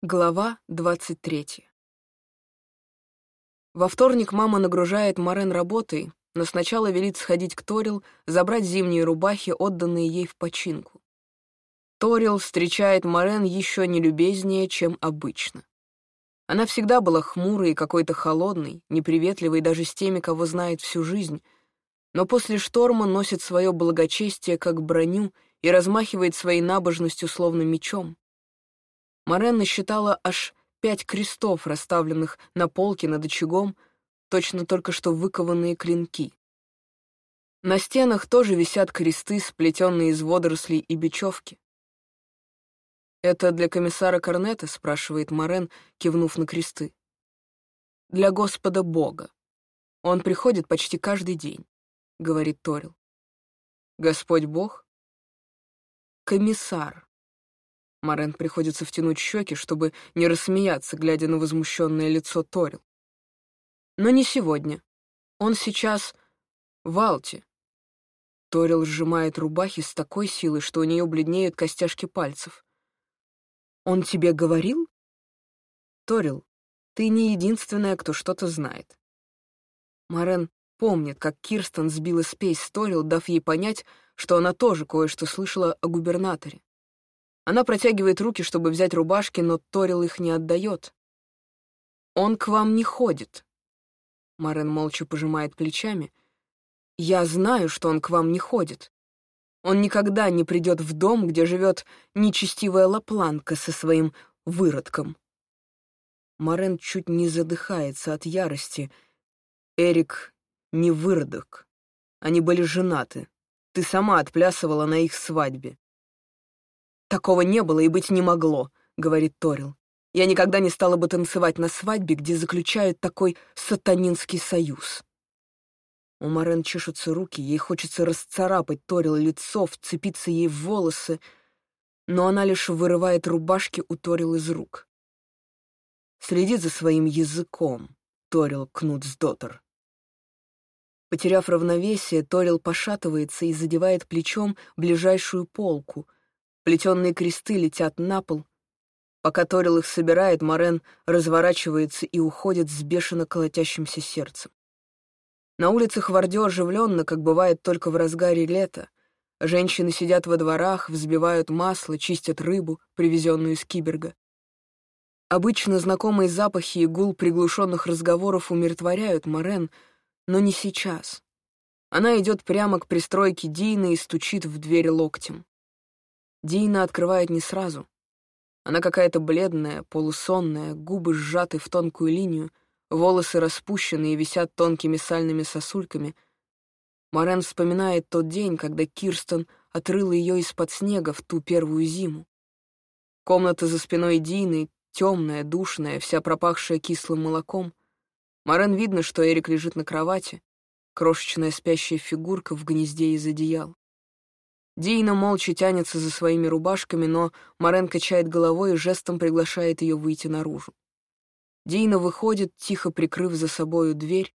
Глава 23. Во вторник мама нагружает Морен работой, но сначала велит сходить к Торил, забрать зимние рубахи, отданные ей в починку. Торил встречает Морен еще нелюбезнее, чем обычно. Она всегда была хмурой и какой-то холодной, неприветливой даже с теми, кого знает всю жизнь, но после шторма носит свое благочестие как броню и размахивает своей набожностью словно мечом. Морен насчитала аж пять крестов, расставленных на полке над очагом, точно только что выкованные клинки. На стенах тоже висят кресты, сплетенные из водорослей и бечевки. «Это для комиссара Корнета?» — спрашивает Морен, кивнув на кресты. «Для Господа Бога. Он приходит почти каждый день», — говорит Торил. «Господь Бог?» «Комиссар», Морен приходится втянуть щеки, чтобы не рассмеяться, глядя на возмущенное лицо Торил. Но не сегодня. Он сейчас в Алте. Торил сжимает рубахи с такой силой, что у нее бледнеют костяшки пальцев. «Он тебе говорил?» «Торил, ты не единственная, кто что-то знает». Морен помнит, как Кирстен сбила спесь с Торил, дав ей понять, что она тоже кое-что слышала о губернаторе. Она протягивает руки, чтобы взять рубашки, но Торил их не отдает. «Он к вам не ходит». Марен молча пожимает плечами. «Я знаю, что он к вам не ходит. Он никогда не придет в дом, где живет нечестивая лапланка со своим выродком». Марен чуть не задыхается от ярости. «Эрик не выродок. Они были женаты. Ты сама отплясывала на их свадьбе. «Такого не было и быть не могло», — говорит Торил. «Я никогда не стала бы танцевать на свадьбе, где заключают такой сатанинский союз». У Морен чешутся руки, ей хочется расцарапать Торил лицо, вцепиться ей в волосы, но она лишь вырывает рубашки у Торил из рук. Следит за своим языком, Торил Кнутсдоттер. Потеряв равновесие, Торил пошатывается и задевает плечом ближайшую полку — Плетенные кресты летят на пол. Пока Торил их собирает, Морен разворачивается и уходит с бешено колотящимся сердцем. На улицах Вардё оживленно, как бывает только в разгаре лета. Женщины сидят во дворах, взбивают масло, чистят рыбу, привезенную из Киберга. Обычно знакомые запахи и гул приглушенных разговоров умиротворяют Морен, но не сейчас. Она идет прямо к пристройке Дины и стучит в дверь локтем. Дина открывает не сразу. Она какая-то бледная, полусонная, губы сжаты в тонкую линию, волосы распущены и висят тонкими сальными сосульками. Морен вспоминает тот день, когда Кирстен отрыла ее из-под снега в ту первую зиму. Комната за спиной Дины, темная, душная, вся пропахшая кислым молоком. Морен видно, что Эрик лежит на кровати, крошечная спящая фигурка в гнезде из одеял. Дина молча тянется за своими рубашками, но Морен качает головой и жестом приглашает ее выйти наружу. Дина выходит, тихо прикрыв за собою дверь,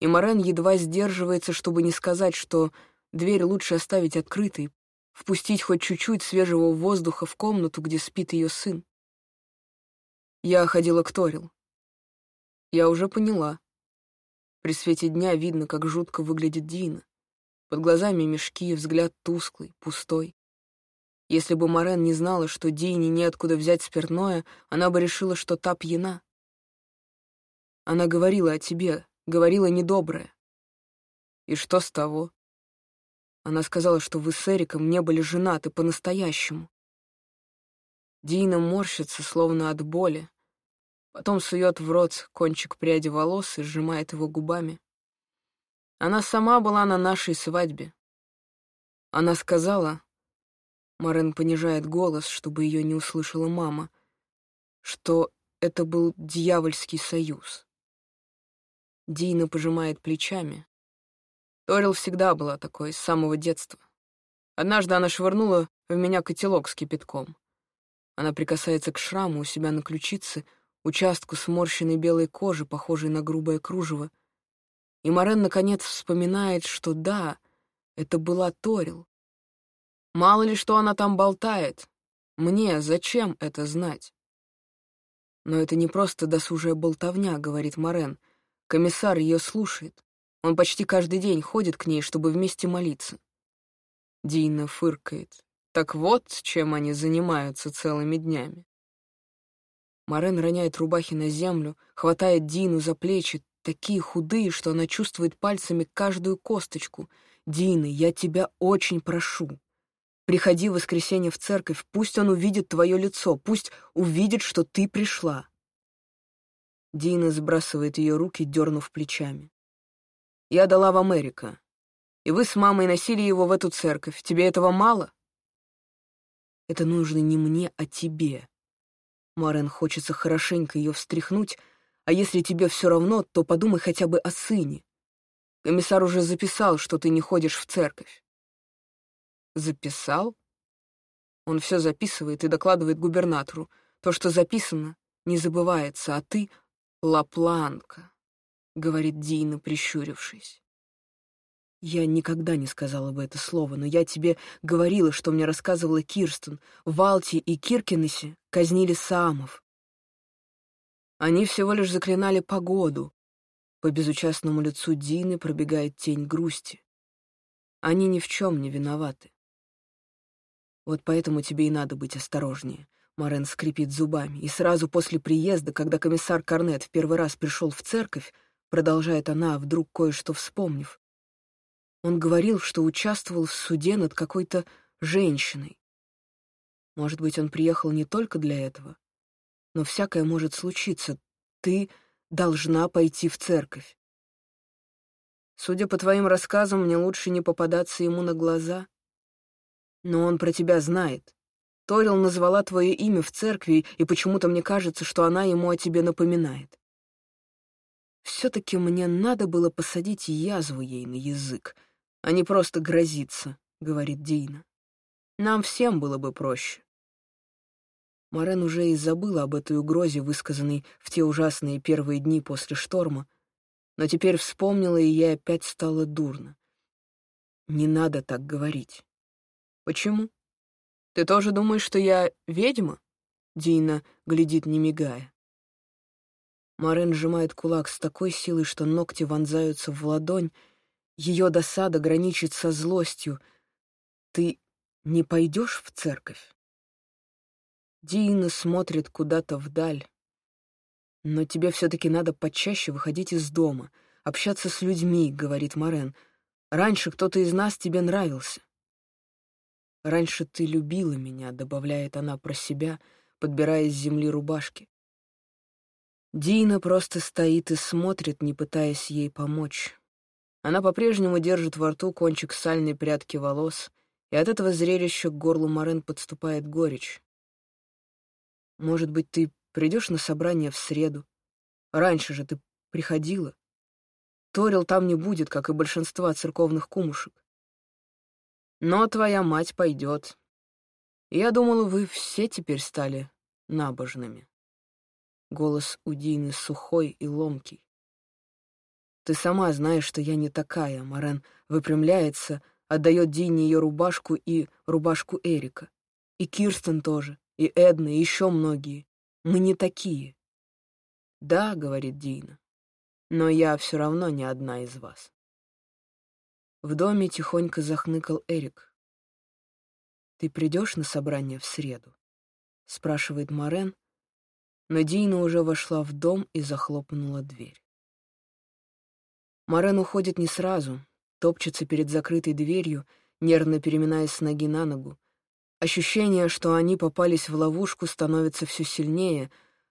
и Морен едва сдерживается, чтобы не сказать, что дверь лучше оставить открытой, впустить хоть чуть-чуть свежего воздуха в комнату, где спит ее сын. Я ходила к Торил. Я уже поняла. При свете дня видно, как жутко выглядит Дина. Под глазами мешки, взгляд тусклый, пустой. Если бы Морен не знала, что Дине неоткуда взять спиртное, она бы решила, что та пьяна. Она говорила о тебе, говорила недоброе. И что с того? Она сказала, что вы с Эриком не были женаты по-настоящему. Дина морщится, словно от боли, потом сует в рот кончик пряди волос и сжимает его губами. Она сама была на нашей свадьбе. Она сказала... Марен понижает голос, чтобы ее не услышала мама, что это был дьявольский союз. Дина пожимает плечами. Торил всегда была такой, с самого детства. Однажды она швырнула в меня котелок с кипятком. Она прикасается к шраму у себя на ключице, участку сморщенной белой кожи, похожей на грубое кружево, и Морен наконец вспоминает, что да, это была Торил. Мало ли что она там болтает. Мне зачем это знать? Но это не просто досужая болтовня, говорит Морен. Комиссар ее слушает. Он почти каждый день ходит к ней, чтобы вместе молиться. Дина фыркает. Так вот, чем они занимаются целыми днями. Морен роняет рубахи на землю, хватает Дину за плечи, такие худые, что она чувствует пальцами каждую косточку. «Дина, я тебя очень прошу. Приходи в воскресенье в церковь, пусть он увидит твое лицо, пусть увидит, что ты пришла». Дина сбрасывает ее руки, дернув плечами. «Я дала вам Эрика, и вы с мамой носили его в эту церковь. Тебе этого мало?» «Это нужно не мне, а тебе». Марен хочется хорошенько ее встряхнуть, а если тебе все равно, то подумай хотя бы о сыне. Комиссар уже записал, что ты не ходишь в церковь. Записал? Он все записывает и докладывает губернатору. То, что записано, не забывается, а ты — лапланка, — говорит Дина, прищурившись. Я никогда не сказала бы это слово, но я тебе говорила, что мне рассказывала Кирстен. В Алте и Киркинесе казнили Саамов. Они всего лишь заклинали погоду. По безучастному лицу Дины пробегает тень грусти. Они ни в чем не виноваты. Вот поэтому тебе и надо быть осторожнее. Морен скрипит зубами. И сразу после приезда, когда комиссар Корнет в первый раз пришел в церковь, продолжает она, вдруг кое-что вспомнив, он говорил, что участвовал в суде над какой-то женщиной. Может быть, он приехал не только для этого? Но всякое может случиться. Ты должна пойти в церковь. Судя по твоим рассказам, мне лучше не попадаться ему на глаза. Но он про тебя знает. Торил назвала твое имя в церкви, и почему-то мне кажется, что она ему о тебе напоминает. Все-таки мне надо было посадить язву ей на язык, а не просто грозиться, — говорит Дина. Нам всем было бы проще. Морен уже и забыла об этой угрозе, высказанной в те ужасные первые дни после шторма, но теперь вспомнила, и ей опять стало дурно. Не надо так говорить. Почему? Ты тоже думаешь, что я ведьма? Дина глядит, не мигая. Морен сжимает кулак с такой силой, что ногти вонзаются в ладонь. Ее досада граничит со злостью. Ты не пойдешь в церковь? Дина смотрит куда-то вдаль. «Но тебе все-таки надо почаще выходить из дома, общаться с людьми», — говорит Морен. «Раньше кто-то из нас тебе нравился». «Раньше ты любила меня», — добавляет она про себя, подбирая с земли рубашки. Дина просто стоит и смотрит, не пытаясь ей помочь. Она по-прежнему держит во рту кончик сальной прядки волос, и от этого зрелища к горлу Морен подступает горечь. Может быть, ты придешь на собрание в среду? Раньше же ты приходила. Торил там не будет, как и большинство церковных кумушек. Но твоя мать пойдет. Я думала, вы все теперь стали набожными. Голос у сухой и ломкий. Ты сама знаешь, что я не такая. Марен выпрямляется, отдает Дине ее рубашку и рубашку Эрика. И Кирстен тоже и Эдна, и еще многие. Мы не такие. Да, говорит Дина, но я все равно не одна из вас. В доме тихонько захныкал Эрик. «Ты придешь на собрание в среду?» — спрашивает Морен, но Дина уже вошла в дом и захлопнула дверь. Морен уходит не сразу, топчется перед закрытой дверью, нервно переминаясь с ноги на ногу, Ощущение, что они попались в ловушку, становится все сильнее,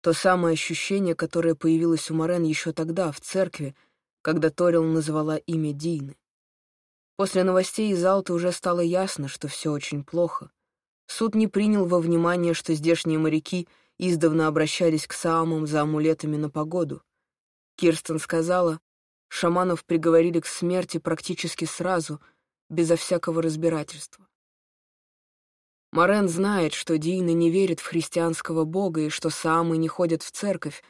то самое ощущение, которое появилось у Морен еще тогда, в церкви, когда Торил назвала имя Дины. После новостей из Алты уже стало ясно, что все очень плохо. Суд не принял во внимание, что здешние моряки издавна обращались к Саамам за амулетами на погоду. Кирстен сказала, шаманов приговорили к смерти практически сразу, безо всякого разбирательства. Морен знает, что Дина не верит в христианского бога и что самы не ходят в церковь,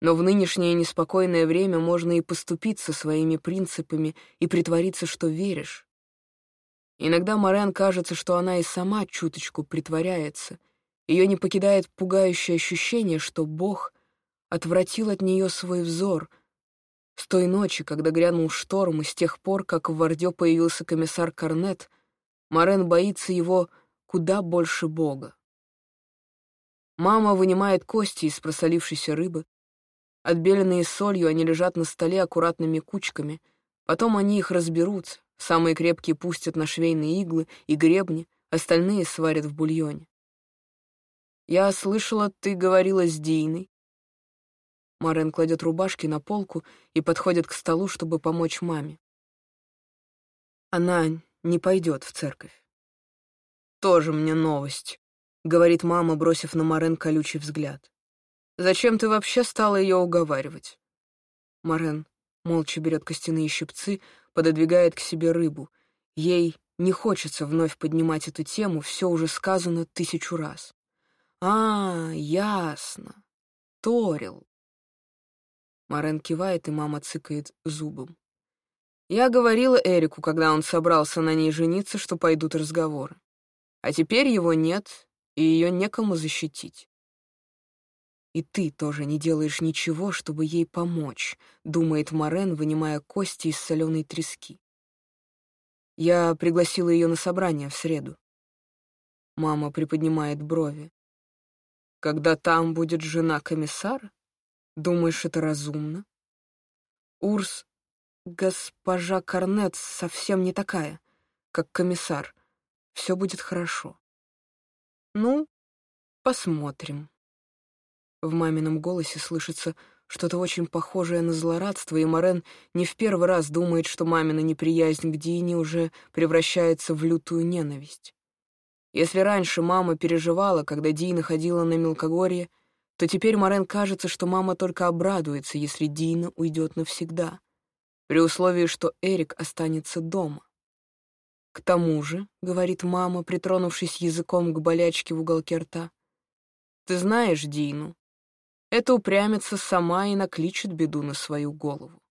но в нынешнее неспокойное время можно и поступиться своими принципами и притвориться, что веришь. Иногда Морен кажется, что она и сама чуточку притворяется. Ее не покидает пугающее ощущение, что Бог отвратил от нее свой взор с той ночи, когда грянул шторм, и с тех пор, как в Вардё появился комиссар Корнет, Морен боится его куда больше Бога. Мама вынимает кости из просолившейся рыбы. Отбеленные солью, они лежат на столе аккуратными кучками. Потом они их разберут, самые крепкие пустят на швейные иглы и гребни, остальные сварят в бульоне. «Я слышала, ты говорила с Диной». Марен кладет рубашки на полку и подходит к столу, чтобы помочь маме. Она не пойдет в церковь. «Тоже мне новость», — говорит мама, бросив на Марен колючий взгляд. «Зачем ты вообще стала ее уговаривать?» Марен молча берет костяные щипцы, пододвигает к себе рыбу. Ей не хочется вновь поднимать эту тему, все уже сказано тысячу раз. «А, ясно. Торил». Марен кивает, и мама цыкает зубом. Я говорила Эрику, когда он собрался на ней жениться, что пойдут разговоры. А теперь его нет, и ее некому защитить. «И ты тоже не делаешь ничего, чтобы ей помочь», — думает Морен, вынимая кости из соленой трески. Я пригласила ее на собрание в среду. Мама приподнимает брови. Когда там будет жена комиссара? Думаешь, это разумно? Урс, госпожа Корнет совсем не такая, как комиссар. Все будет хорошо. Ну, посмотрим. В мамином голосе слышится что-то очень похожее на злорадство, и Морен не в первый раз думает, что мамина неприязнь к Дине уже превращается в лютую ненависть. Если раньше мама переживала, когда Дина ходила на мелкогорье, то теперь Морен кажется, что мама только обрадуется, если Дина уйдет навсегда, при условии, что Эрик останется дома. «К тому же», — говорит мама, притронувшись языком к болячке в уголке рта, «ты знаешь Дину, эта упрямится сама и накличет беду на свою голову.